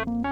Ooh.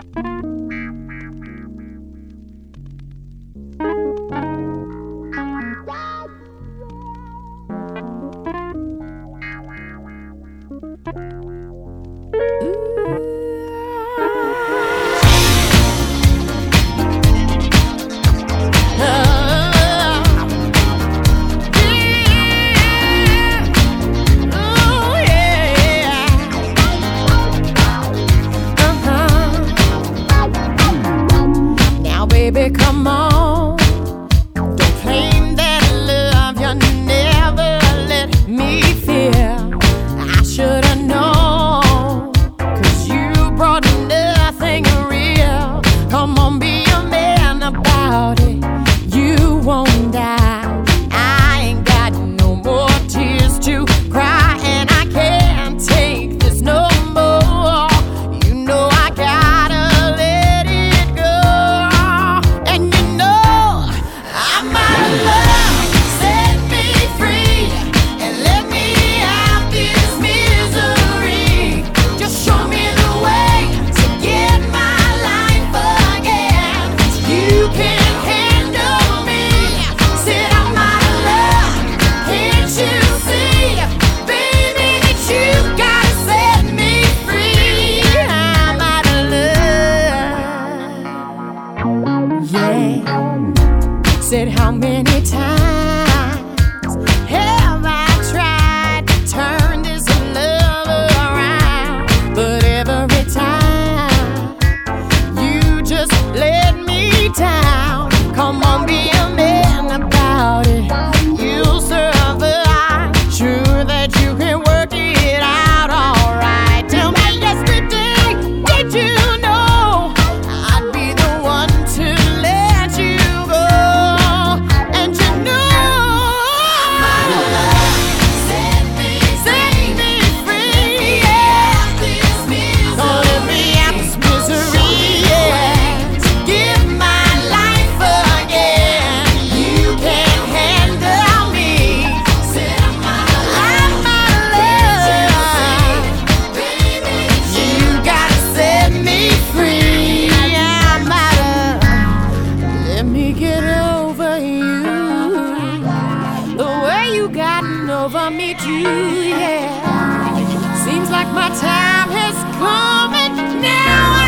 over me too, yeah. Seems like my time has come and now I